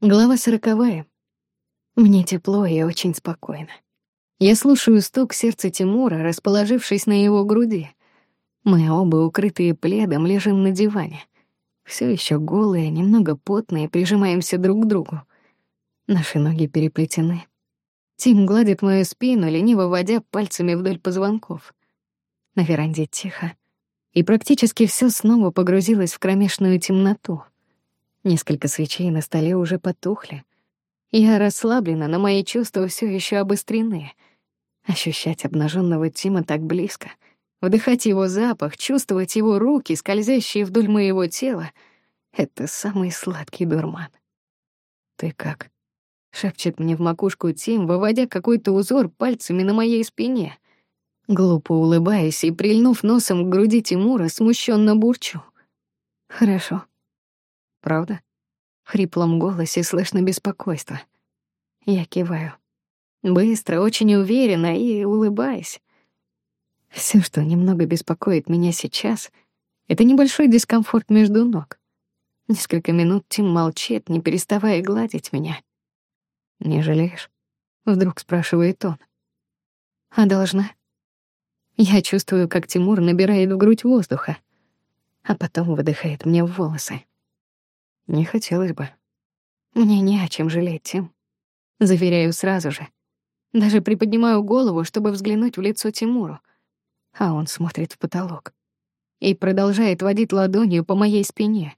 Глава сороковая. Мне тепло и очень спокойно. Я слушаю стук сердца Тимура, расположившись на его груди. Мы оба, укрытые пледом, лежим на диване. Все еще голые, немного потные, прижимаемся друг к другу. Наши ноги переплетены. Тим гладит мою спину, лениво водя пальцами вдоль позвонков. На веранде тихо. И практически все снова погрузилось в кромешную темноту — Несколько свечей на столе уже потухли. Я расслаблена, но мои чувства все еще обострены. Ощущать обнаженного Тима так близко, вдыхать его запах, чувствовать его руки, скользящие вдоль моего тела — это самый сладкий дурман. «Ты как?» — шепчет мне в макушку Тим, выводя какой-то узор пальцами на моей спине. Глупо улыбаясь и прильнув носом к груди Тимура, смущенно бурчу. «Хорошо», Правда? В хриплом голосе слышно беспокойство. Я киваю. Быстро, очень уверенно и улыбаясь. Все, что немного беспокоит меня сейчас, это небольшой дискомфорт между ног. Несколько минут Тим молчит, не переставая гладить меня. «Не жалеешь?» — вдруг спрашивает он. «А должна?» Я чувствую, как Тимур набирает в грудь воздуха, а потом выдыхает мне в волосы. Не хотелось бы. Мне не о чем жалеть, Тим. Заверяю сразу же. Даже приподнимаю голову, чтобы взглянуть в лицо Тимуру. А он смотрит в потолок. И продолжает водить ладонью по моей спине.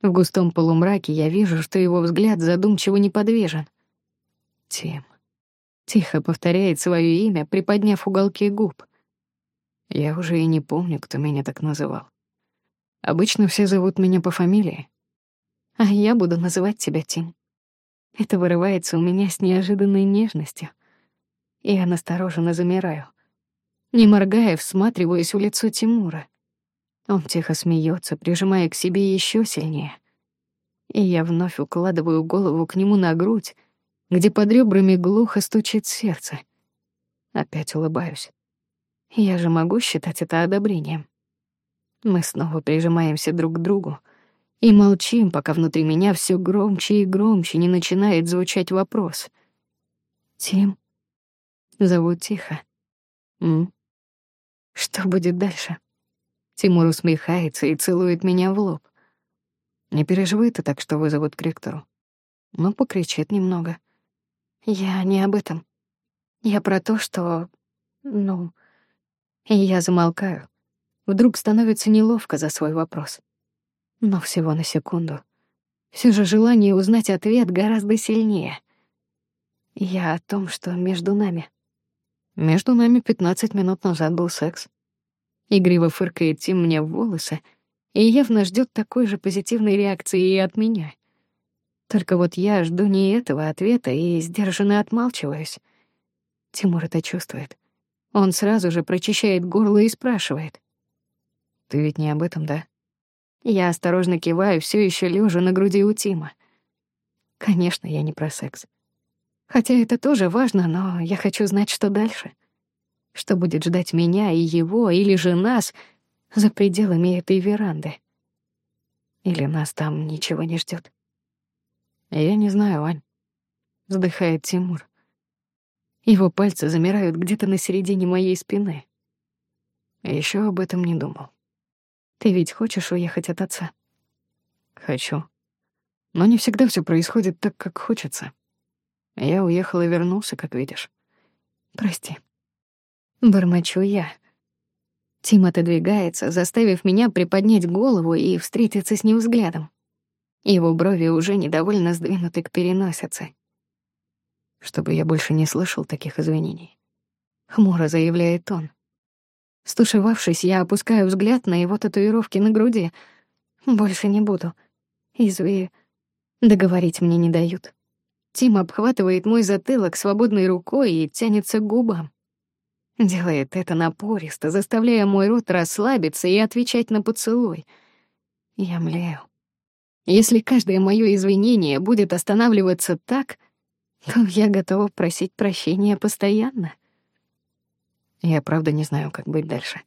В густом полумраке я вижу, что его взгляд задумчиво неподвижен. Тим. Тихо повторяет свое имя, приподняв уголки губ. Я уже и не помню, кто меня так называл. Обычно все зовут меня по фамилии. А я буду называть тебя Тим. Это вырывается у меня с неожиданной нежностью. Я настороженно замираю. Не моргая, всматриваюсь в лицо Тимура. Он тихо смеется, прижимая к себе еще сильнее. И я вновь укладываю голову к нему на грудь, где под ребрами глухо стучит сердце. Опять улыбаюсь. Я же могу считать это одобрением. Мы снова прижимаемся друг к другу, и молчим, пока внутри меня все громче и громче не начинает звучать вопрос. «Тим?» Зову тихо. «М? Что будет дальше?» Тимур усмехается и целует меня в лоб. Не переживай ты так, что вызовут к ректору. Но покричит немного. Я не об этом. Я про то, что... Ну... И я замолкаю. Вдруг становится неловко за свой вопрос но всего на секунду. Все же желание узнать ответ гораздо сильнее. Я о том, что между нами. Между нами 15 минут назад был секс. Игриво фыркает Тим мне в волосы и явно ждет такой же позитивной реакции и от меня. Только вот я жду не этого ответа и сдержанно отмалчиваюсь. Тимур это чувствует. Он сразу же прочищает горло и спрашивает. «Ты ведь не об этом, да?» Я осторожно киваю, все еще лежа на груди у Тима. Конечно, я не про секс. Хотя это тоже важно, но я хочу знать, что дальше. Что будет ждать меня и его, или же нас за пределами этой веранды. Или нас там ничего не ждет. Я не знаю, Ань. Вздыхает Тимур. Его пальцы замирают где-то на середине моей спины. Еще об этом не думал. Ты ведь хочешь уехать от отца? Хочу. Но не всегда все происходит так, как хочется. Я уехал и вернулся, как видишь. Прости. Бормочу я. Тим отодвигается, заставив меня приподнять голову и встретиться с ним взглядом. Его брови уже недовольно сдвинуты к переносице. Чтобы я больше не слышал таких извинений. Хмуро заявляет он. Стушевавшись, я опускаю взгляд на его татуировки на груди. Больше не буду. Изви... Договорить мне не дают. Тим обхватывает мой затылок свободной рукой и тянется к губам. Делает это напористо, заставляя мой рот расслабиться и отвечать на поцелуй. Я млею. Если каждое моё извинение будет останавливаться так, то я готова просить прощения постоянно. Я правда не знаю, как быть дальше.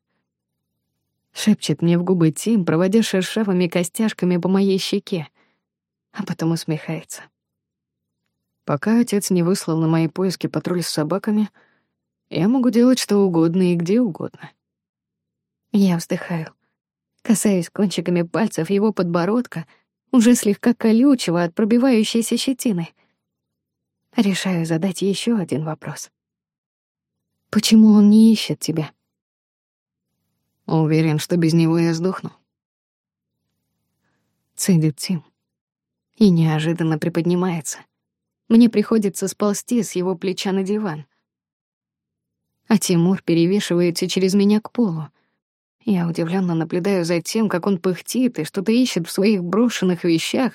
Шепчет мне в губы Тим, проводя шершавыми костяшками по моей щеке, а потом усмехается. Пока отец не выслал на мои поиски патруль с собаками, я могу делать что угодно и где угодно. Я вздыхаю. Касаюсь кончиками пальцев его подбородка, уже слегка колючего от пробивающейся щетины. Решаю задать еще один вопрос. Почему он не ищет тебя? Уверен, что без него я сдохну. Цедит Тим. И неожиданно приподнимается. Мне приходится сползти с его плеча на диван. А Тимур перевешивается через меня к полу. Я удивленно наблюдаю за тем, как он пыхтит и что-то ищет в своих брошенных вещах,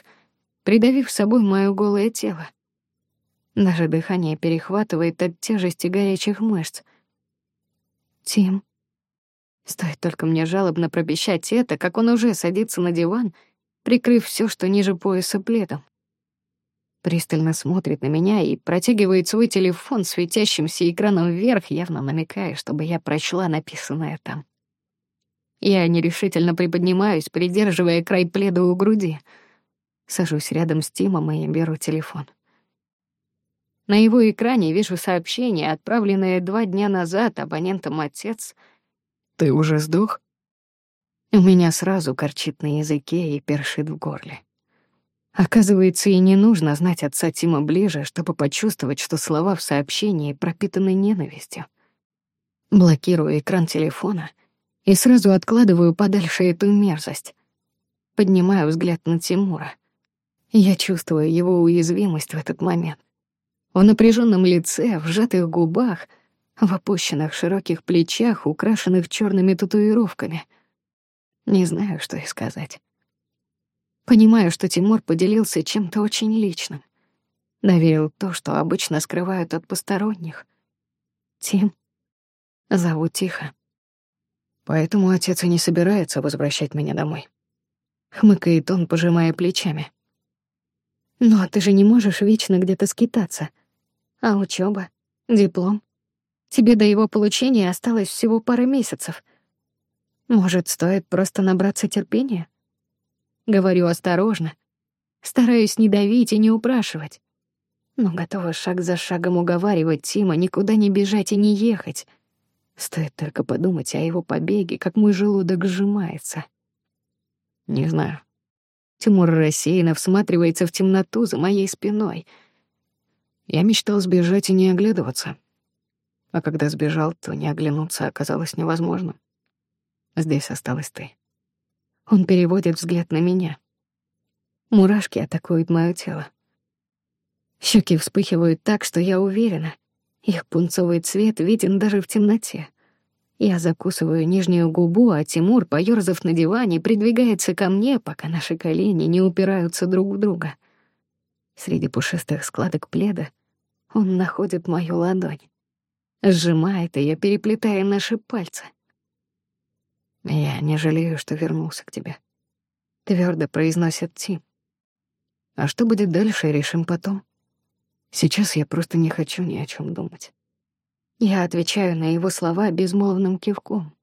придавив собой моё голое тело. Даже дыхание перехватывает от тяжести горячих мышц. «Тим...» Стоит только мне жалобно пропищать это, как он уже садится на диван, прикрыв всё, что ниже пояса пледом. Пристально смотрит на меня и протягивает свой телефон светящимся экраном вверх, явно намекая, чтобы я прочла написанное там. Я нерешительно приподнимаюсь, придерживая край пледа у груди. Сажусь рядом с Тимом и беру телефон. На его экране вижу сообщение, отправленное два дня назад абонентом отец. «Ты уже сдох?» У меня сразу корчит на языке и першит в горле. Оказывается, и не нужно знать отца Тима ближе, чтобы почувствовать, что слова в сообщении пропитаны ненавистью. Блокирую экран телефона и сразу откладываю подальше эту мерзость. Поднимаю взгляд на Тимура. Я чувствую его уязвимость в этот момент. В напряженном лице, в сжатых губах, в опущенных широких плечах, украшенных черными татуировками. Не знаю, что и сказать. Понимаю, что Тимур поделился чем-то очень личным. Доверил то, что обычно скрывают от посторонних. Тим. Зову тихо. Поэтому отец и не собирается возвращать меня домой. Хмыкает он, пожимая плечами. Но ты же не можешь вечно где-то скитаться. А учеба, диплом? Тебе до его получения осталось всего пара месяцев. Может, стоит просто набраться терпения? Говорю осторожно. Стараюсь не давить и не упрашивать. Но готова шаг за шагом уговаривать Тима никуда не бежать и не ехать. Стоит только подумать о его побеге, как мой желудок сжимается. Не знаю. Тимур рассеянно всматривается в темноту за моей спиной. Я мечтал сбежать и не оглядываться. А когда сбежал, то не оглянуться оказалось невозможным. Здесь осталась ты. Он переводит взгляд на меня. Мурашки атакуют моё тело. Щеки вспыхивают так, что я уверена, их пунцовый цвет виден даже в темноте. Я закусываю нижнюю губу, а Тимур, поёрзав на диване, придвигается ко мне, пока наши колени не упираются друг в друга. Среди пушистых складок пледа он находит мою ладонь. Сжимает ее, переплетая наши пальцы. «Я не жалею, что вернулся к тебе», — твердо произносит Тим. «А что будет дальше, решим потом. Сейчас я просто не хочу ни о чем думать». Я отвечаю на его слова безмолвным кивком.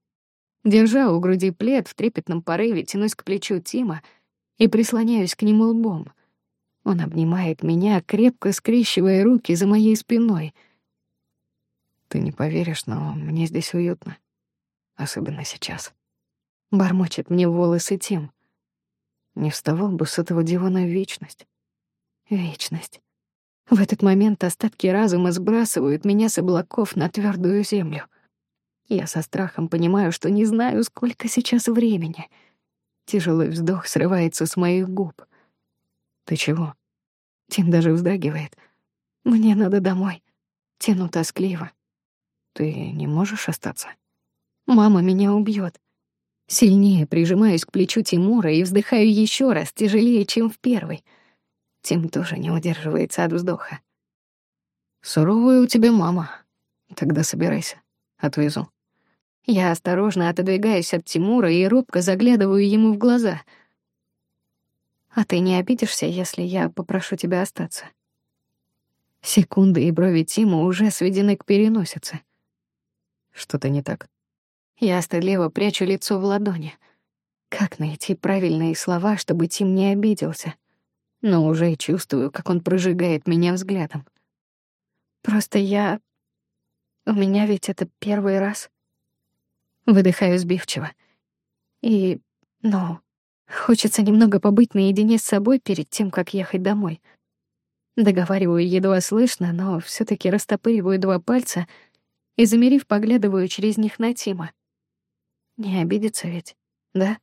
Держа у груди плед в трепетном порыве, тянусь к плечу Тима и прислоняюсь к нему лбом. Он обнимает меня, крепко скрещивая руки за моей спиной. «Ты не поверишь, но мне здесь уютно. Особенно сейчас». Бормочет мне волосы тем. Не вставал бы с этого дивана вечность. Вечность. В этот момент остатки разума сбрасывают меня с облаков на твердую землю. Я со страхом понимаю, что не знаю, сколько сейчас времени. Тяжелый вздох срывается с моих губ. «Ты чего?» Тим даже вздрагивает. «Мне надо домой». Тяну тоскливо. «Ты не можешь остаться?» «Мама меня убьет. Сильнее прижимаюсь к плечу Тимура и вздыхаю еще раз, тяжелее, чем в первый. Тим тоже не удерживается от вздоха. «Суровая у тебя мама. Тогда собирайся. Отвезу». Я осторожно отодвигаюсь от Тимура и робко заглядываю ему в глаза. «А ты не обидишься, если я попрошу тебя остаться?» Секунды и брови Тима уже сведены к переносице. «Что-то не так?» Я стыдливо прячу лицо в ладони. Как найти правильные слова, чтобы Тим не обиделся? но уже чувствую, как он прожигает меня взглядом. Просто я... У меня ведь это первый раз. Выдыхаю сбивчиво. И, ну, хочется немного побыть наедине с собой перед тем, как ехать домой. Договариваю едва слышно, но все таки растопыриваю два пальца и, замерив, поглядываю через них на Тима. Не обидится ведь, да?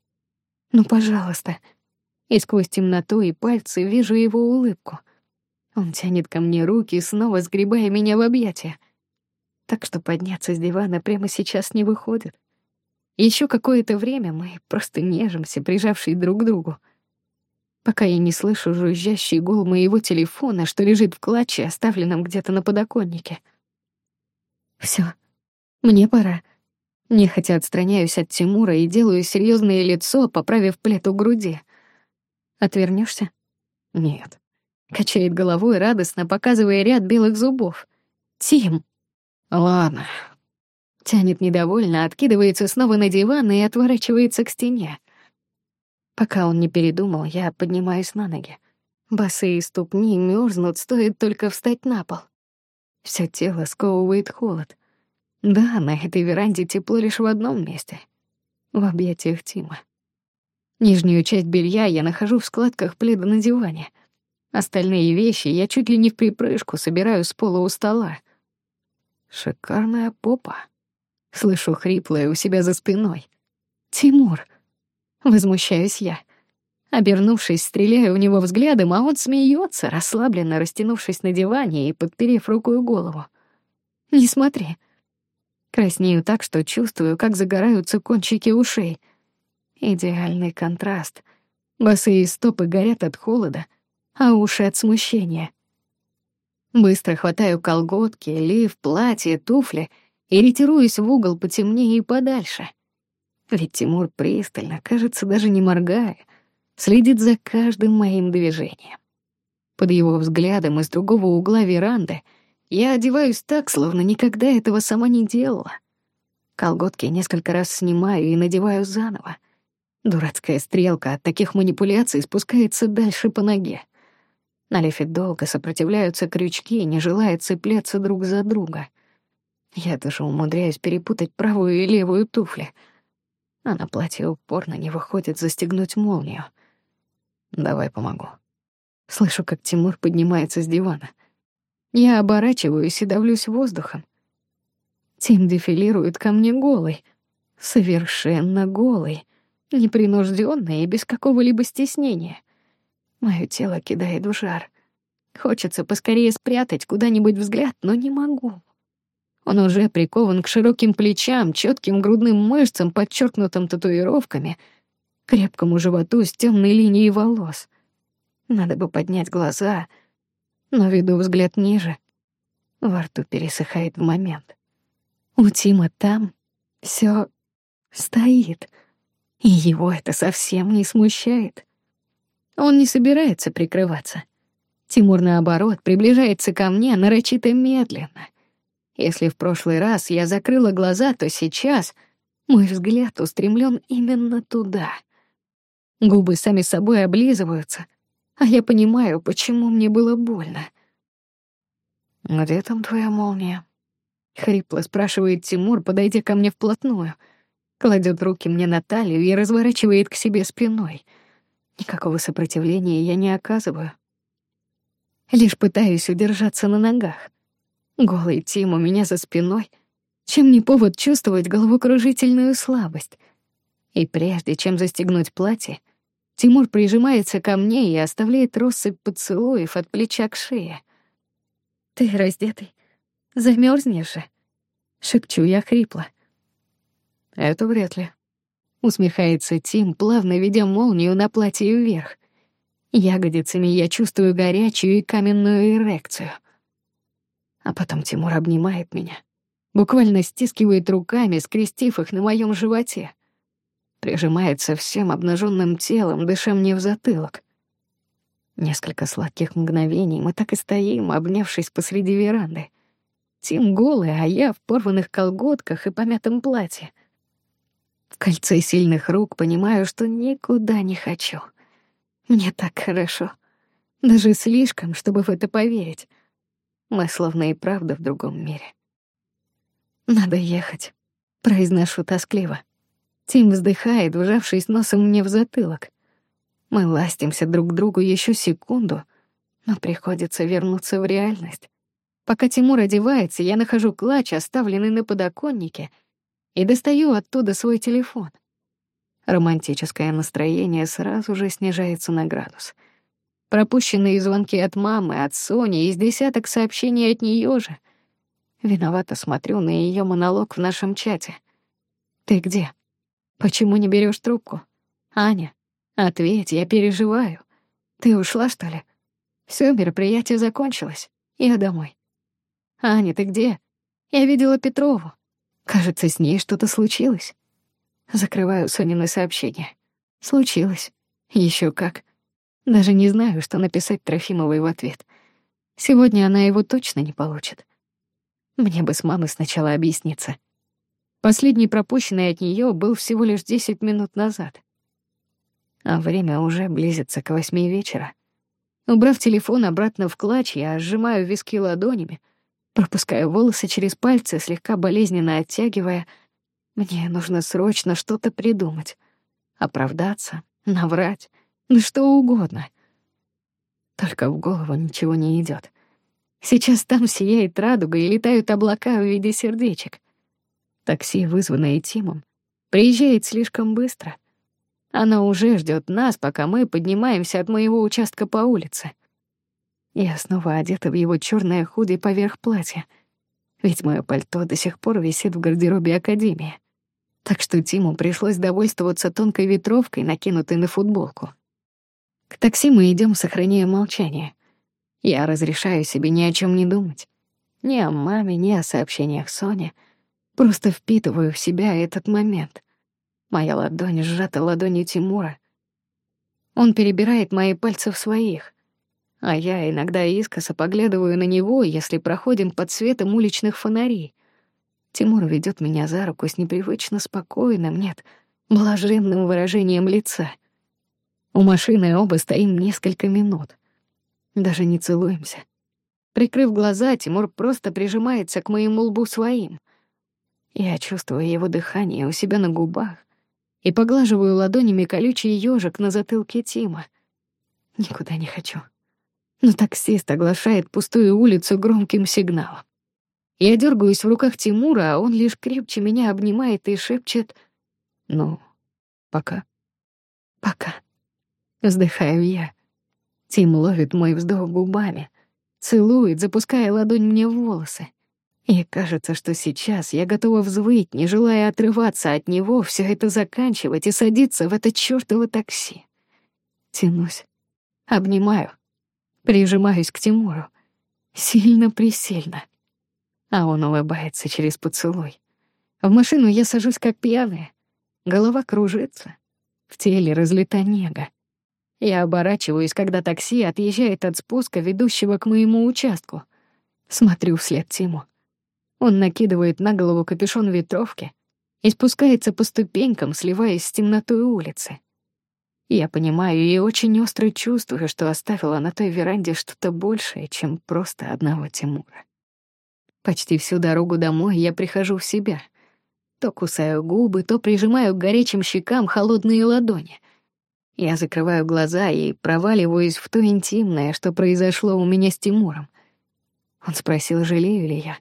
Ну, пожалуйста. И сквозь темноту и пальцы вижу его улыбку. Он тянет ко мне руки, снова сгребая меня в объятия. Так что подняться с дивана прямо сейчас не выходит. Еще какое-то время мы просто нежимся, прижавшие друг к другу. Пока я не слышу жужжащий гул моего телефона, что лежит в клатче, оставленном где-то на подоконнике. Все, мне пора. Нехотя отстраняюсь от Тимура и делаю серьезное лицо, поправив плед у груди. Отвернешься? Нет. Качает головой радостно, показывая ряд белых зубов. Тим. Ладно. Тянет недовольно, откидывается снова на диван и отворачивается к стене. Пока он не передумал, я поднимаюсь на ноги. Босые ступни мерзнут, стоит только встать на пол. Всё тело сковывает холод. Да, на этой веранде тепло лишь в одном месте — в объятиях Тима. Нижнюю часть белья я нахожу в складках пледа на диване. Остальные вещи я чуть ли не в припрыжку собираю с пола у стола. Шикарная попа. Слышу хриплое у себя за спиной. «Тимур!» Возмущаюсь я. Обернувшись, стреляю в него взглядом, а он смеется, расслабленно растянувшись на диване и подперев рукой голову. «Не смотри!» Краснею так, что чувствую, как загораются кончики ушей. Идеальный контраст. Босые стопы горят от холода, а уши от смущения. Быстро хватаю колготки, лиф, платье, туфли и ретируюсь в угол потемнее и подальше. Ведь Тимур пристально, кажется, даже не моргая, следит за каждым моим движением. Под его взглядом из другого угла веранды — я одеваюсь так, словно никогда этого сама не делала. Колготки несколько раз снимаю и надеваю заново. Дурацкая стрелка от таких манипуляций спускается дальше по ноге. На лифе долго сопротивляются крючки, не желая цепляться друг за друга. Я даже умудряюсь перепутать правую и левую туфли. А на платье упорно не выходит застегнуть молнию. «Давай помогу». Слышу, как Тимур поднимается с дивана. Я оборачиваюсь и давлюсь воздухом. Тим дефилирует ко мне голый. Совершенно голый. Непринуждённый и без какого-либо стеснения. Моё тело кидает в жар. Хочется поскорее спрятать куда-нибудь взгляд, но не могу. Он уже прикован к широким плечам, чётким грудным мышцам, подчеркнутым татуировками, крепкому животу с тёмной линией волос. Надо бы поднять глаза — но веду взгляд ниже. Во рту пересыхает в момент. У Тима там все стоит, и его это совсем не смущает. Он не собирается прикрываться. Тимур, наоборот, приближается ко мне нарочито медленно. Если в прошлый раз я закрыла глаза, то сейчас мой взгляд устремлен именно туда. Губы сами собой облизываются — а я понимаю, почему мне было больно. «Где там твоя молния?» — хрипло спрашивает Тимур, подойдя ко мне вплотную. Кладет руки мне на талию и разворачивает к себе спиной. Никакого сопротивления я не оказываю. Лишь пытаюсь удержаться на ногах. Голый Тим у меня за спиной, чем не повод чувствовать головокружительную слабость. И прежде чем застегнуть платье, Тимур прижимается ко мне и оставляет россыпь поцелуев от плеча к шее. «Ты раздетый? Замерзнешь же?» — шепчу я хрипло. «Это вряд ли», — усмехается Тим, плавно ведя молнию на платье вверх. Ягодицами я чувствую горячую и каменную эрекцию. А потом Тимур обнимает меня, буквально стискивает руками, скрестив их на моем животе прижимается всем обнаженным телом, дыша мне в затылок. Несколько сладких мгновений мы так и стоим, обнявшись посреди веранды. Тим голый, а я в порванных колготках и помятом платье. В кольце сильных рук понимаю, что никуда не хочу. Мне так хорошо. Даже слишком, чтобы в это поверить. Мы словно и правда в другом мире. «Надо ехать», — произношу тоскливо. Тим вздыхает, вжавшись носом мне в затылок. Мы ластимся друг к другу еще секунду, но приходится вернуться в реальность. Пока Тимур одевается, я нахожу клатч, оставленный на подоконнике, и достаю оттуда свой телефон. Романтическое настроение сразу же снижается на градус. Пропущенные звонки от мамы, от Сони и с десяток сообщений от нее же. Виновато смотрю на ее монолог в нашем чате. «Ты где? Почему не берешь трубку? Аня, ответь, я переживаю. Ты ушла, что ли? Все, мероприятие закончилось. Я домой. Аня, ты где? Я видела Петрову. Кажется, с ней что-то случилось. Закрываю Сонины сообщение. Случилось. Еще как. Даже не знаю, что написать Трофимовой в ответ. Сегодня она его точно не получит. Мне бы с мамой сначала объясниться. Последний пропущенный от нее был всего лишь 10 минут назад. А время уже близится к восьми вечера. Убрав телефон обратно в клатч, я сжимаю виски ладонями, пропускаю волосы через пальцы, слегка болезненно оттягивая — мне нужно срочно что-то придумать. Оправдаться, наврать, да что угодно. Только в голову ничего не идет. Сейчас там сияет радуга и летают облака в виде сердечек. Такси, вызванное Тимом, приезжает слишком быстро. Она уже ждет нас, пока мы поднимаемся от моего участка по улице. Я снова одета в его черное худи поверх платья — ведь мое пальто до сих пор висит в гардеробе Академии. Так что Тиму пришлось довольствоваться тонкой ветровкой, накинутой на футболку. К такси мы идем, сохраняя молчание. Я разрешаю себе ни о чем не думать. Ни о маме, ни о сообщениях Сони. Просто впитываю в себя этот момент. Моя ладонь сжата ладонью Тимура. Он перебирает мои пальцы в своих — а я иногда искоса поглядываю на него, если проходим под светом уличных фонарей. Тимур ведет меня за руку с непривычно спокойным, нет, блаженным выражением лица. У машины оба стоим несколько минут. Даже не целуемся. Прикрыв глаза, Тимур просто прижимается к моему лбу своим. Я чувствую его дыхание у себя на губах и поглаживаю ладонями колючий ёжик на затылке Тима. Никуда не хочу но таксист оглашает пустую улицу громким сигналом. Я дергаюсь в руках Тимура, а он лишь крепче меня обнимает и шепчет «Ну, пока». «Пока». Вздыхаю я. Тим ловит мой вздох губами, целует, запуская ладонь мне в волосы. И кажется, что сейчас я готова взвыть, не желая отрываться от него, все это заканчивать и садиться в это чёртово такси. Тянусь, обнимаю, Прижимаюсь к Тимуру. Сильно-пресильно. А он улыбается через поцелуй. В машину я сажусь как пьяная. Голова кружится. В теле разлита нега. Я оборачиваюсь, когда такси отъезжает от спуска, ведущего к моему участку. Смотрю вслед Тиму. Он накидывает на голову капюшон ветровки и спускается по ступенькам, сливаясь с темнотой улицы. Я понимаю и очень остро чувствую, что оставила на той веранде что-то большее, чем просто одного Тимура. Почти всю дорогу домой я прихожу в себя. То кусаю губы, то прижимаю к горячим щекам холодные ладони. Я закрываю глаза и проваливаюсь в то интимное, что произошло у меня с Тимуром. Он спросил, жалею ли я.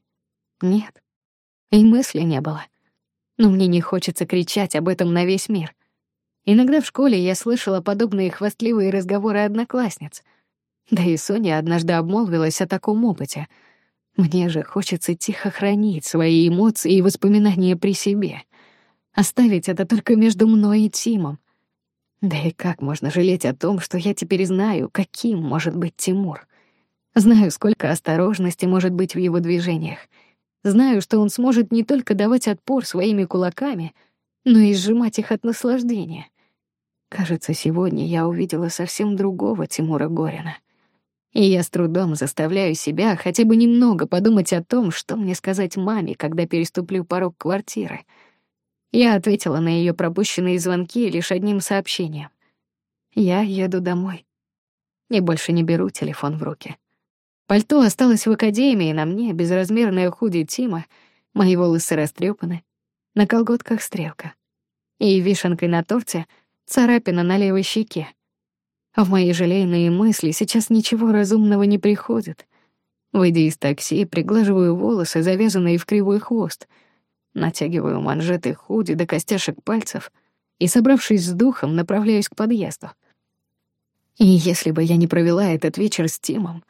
Нет. И мысли не было. Но мне не хочется кричать об этом на весь мир. Иногда в школе я слышала подобные хвастливые разговоры одноклассниц. Да и Соня однажды обмолвилась о таком опыте. Мне же хочется тихо хранить свои эмоции и воспоминания при себе. Оставить это только между мной и Тимом. Да и как можно жалеть о том, что я теперь знаю, каким может быть Тимур? Знаю, сколько осторожности может быть в его движениях. Знаю, что он сможет не только давать отпор своими кулаками, но и сжимать их от наслаждения — Кажется, сегодня я увидела совсем другого Тимура Горина. И я с трудом заставляю себя хотя бы немного подумать о том, что мне сказать маме, когда переступлю порог квартиры. Я ответила на ее пропущенные звонки лишь одним сообщением. Я еду домой. и больше не беру телефон в руки. Пальто осталось в академии, на мне безразмерное худи Тима, мои волосы растрепаны, на колготках стрелка. И вишенкой на торте царапина на левой щеке. В мои желейные мысли сейчас ничего разумного не приходит. Выйдя из такси, приглаживаю волосы, завязанные в кривой хвост, натягиваю манжеты худи до костяшек пальцев и, собравшись с духом, направляюсь к подъезду. И если бы я не провела этот вечер с Тимом,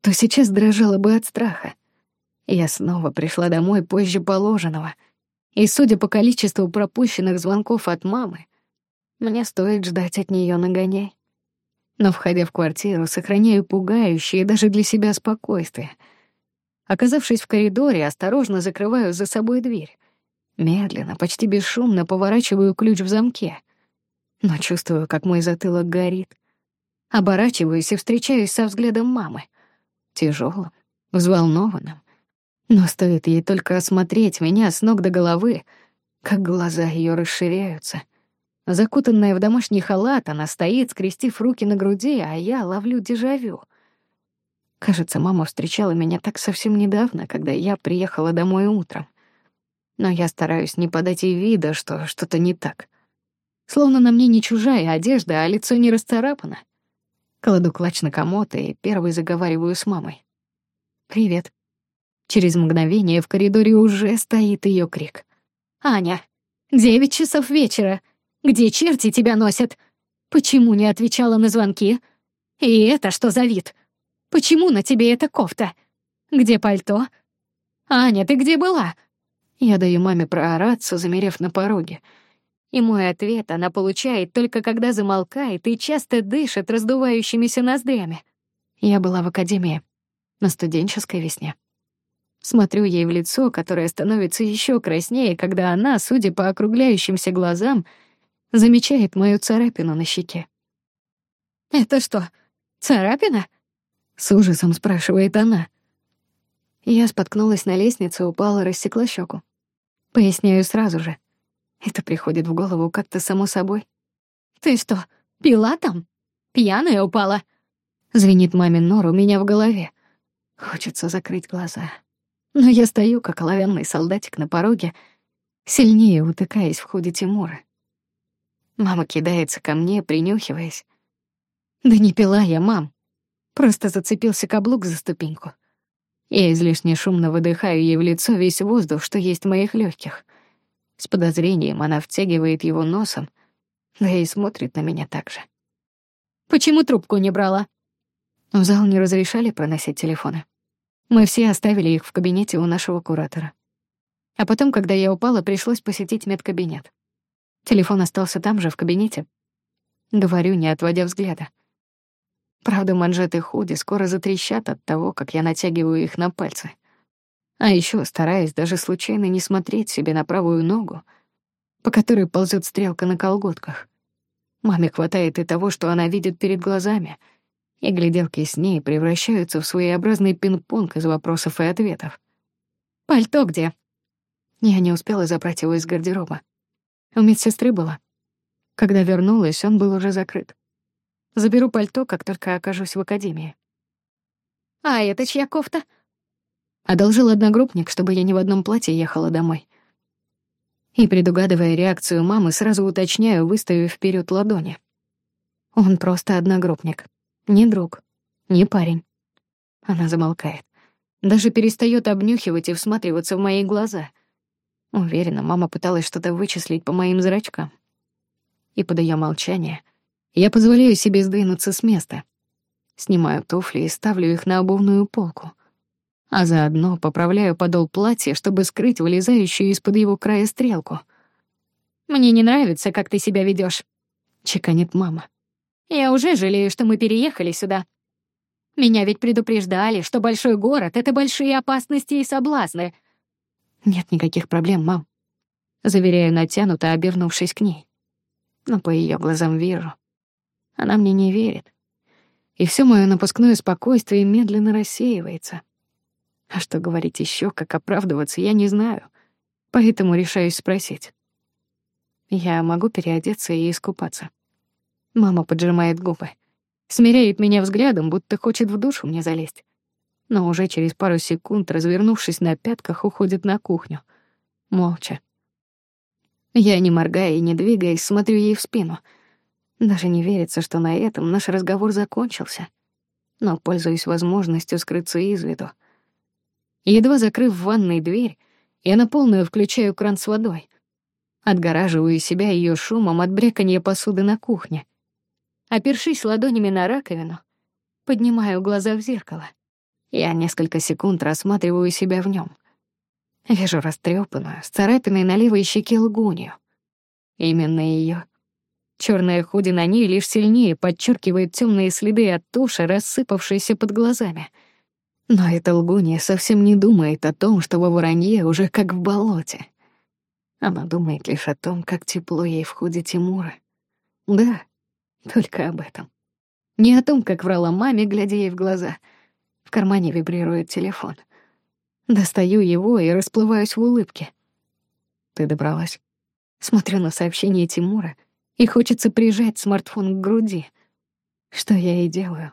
то сейчас дрожала бы от страха. Я снова пришла домой позже положенного, и, судя по количеству пропущенных звонков от мамы, мне стоит ждать от нее нагоняй. Но, входя в квартиру, сохраняю пугающее даже для себя спокойствие. Оказавшись в коридоре, осторожно закрываю за собой дверь. Медленно, почти бесшумно поворачиваю ключ в замке. Но чувствую, как мой затылок горит. Оборачиваюсь и встречаюсь со взглядом мамы — тяжелым, взволнованным. Но стоит ей только осмотреть меня с ног до головы, как глаза ее расширяются. Закутанная в домашний халат, она стоит, скрестив руки на груди, а я ловлю дежавю. Кажется, мама встречала меня так совсем недавно, когда я приехала домой утром. Но я стараюсь не подать ей вида, что что-то не так. Словно на мне не чужая одежда, а лицо не расцарапано. Кладу клатч на комод и первый заговариваю с мамой. «Привет». Через мгновение в коридоре уже стоит ее крик. «Аня, девять часов вечера. Где черти тебя носят? Почему не отвечала на звонки? И это что за вид? Почему на тебе эта кофта? Где пальто? Аня, ты где была?» Я даю маме проораться, замерев на пороге — и мой ответ она получает только когда замолкает и часто дышит раздувающимися ноздрями. Я была в академии на студенческой весне. Смотрю ей в лицо, которое становится еще краснее, когда она, судя по округляющимся глазам, замечает мою царапину на щеке. «Это что, царапина?» — с ужасом спрашивает она. Я споткнулась на лестнице, упала, рассекла щеку. Поясняю сразу же — это приходит в голову как-то само собой. «Ты что, пила там? Пьяная упала?» Звенит мамин нор у меня в голове. Хочется закрыть глаза. Но я стою, как оловянный солдатик на пороге, сильнее утыкаясь в ходе Тимура. Мама кидается ко мне, принюхиваясь. «Да не пила я, мам. Просто зацепился каблук за ступеньку. Я излишне шумно выдыхаю ей в лицо весь воздух, что есть в моих легких. С подозрением она втягивает его носом, да и смотрит на меня так же. «Почему трубку не брала?» В зал не разрешали проносить телефоны. Мы все оставили их в кабинете у нашего куратора. А потом, когда я упала, пришлось посетить медкабинет. Телефон остался там же, в кабинете. Говорю, не отводя взгляда. Правда, манжеты худи скоро затрещат от того, как я натягиваю их на пальцы. А еще стараясь даже случайно не смотреть себе на правую ногу, по которой ползет стрелка на колготках. Маме хватает и того, что она видит перед глазами, и гляделки с ней превращаются в своеобразный пинг-понг из вопросов и ответов. «Пальто где?» Я не успела забрать его из гардероба. У медсестры было. Когда вернулась, он был уже закрыт. Заберу пальто, как только окажусь в академии. «А это чья кофта?» Одолжил одногруппник, чтобы я не в одном платье ехала домой. И, предугадывая реакцию мамы, сразу уточняю, выставив вперед ладони. Он просто одногруппник. Не друг, не парень. Она замолкает. Даже перестает обнюхивать и всматриваться в мои глаза. Уверена, мама пыталась что-то вычислить по моим зрачкам. И под её молчание я позволяю себе сдвинуться с места. Снимаю туфли и ставлю их на обувную полку а заодно поправляю подол платья, чтобы скрыть вылезающую из-под его края стрелку. «Мне не нравится, как ты себя ведёшь», — чеканит мама. «Я уже жалею, что мы переехали сюда. Меня ведь предупреждали, что большой город — это большие опасности и соблазны». «Нет никаких проблем, мам», — заверяю натянуто, обернувшись к ней. Но по её глазам вижу. Она мне не верит. И всё моё напускное спокойствие медленно рассеивается. А что говорить еще, как оправдываться, я не знаю. Поэтому решаюсь спросить. Я могу переодеться и искупаться. Мама поджимает губы. Смиряет меня взглядом, будто хочет в душу мне залезть. Но уже через пару секунд, развернувшись на пятках, уходит на кухню. Молча. Я, не моргая и не двигаясь, смотрю ей в спину. Даже не верится, что на этом наш разговор закончился. Но пользуюсь возможностью скрыться из виду. Едва закрыв в ванной дверь, я на полную включаю кран с водой. Отгораживаю себя ее шумом от бряканья посуды на кухне. Опершись ладонями на раковину, поднимаю глаза в зеркало. Я несколько секунд рассматриваю себя в нем. Вижу растрепанную, с царапиной на левой щеке лгунью. Именно ее. Черная худи на ней лишь сильнее подчеркивает темные следы от туши, рассыпавшиеся под глазами. Но эта лгунья совсем не думает о том, что во воронье уже как в болоте. Она думает лишь о том, как тепло ей в худе Тимура. Да, только об этом. Не о том, как врала маме, глядя ей в глаза — в кармане вибрирует телефон. Достаю его и расплываюсь в улыбке. Ты добралась. Смотрю на сообщение Тимура, и хочется прижать смартфон к груди. Что я и делаю.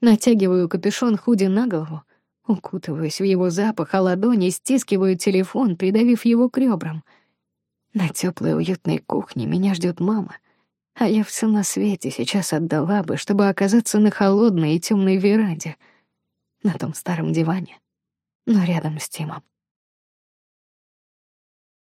Натягиваю капюшон худи на голову, укутываюсь в его запах, а ладони стискиваю телефон, придавив его к ребрам. На теплой уютной кухне меня ждет мама, а я все на свете сейчас отдала бы, чтобы оказаться на холодной и темной веранде — на том старом диване, но рядом с Тимом.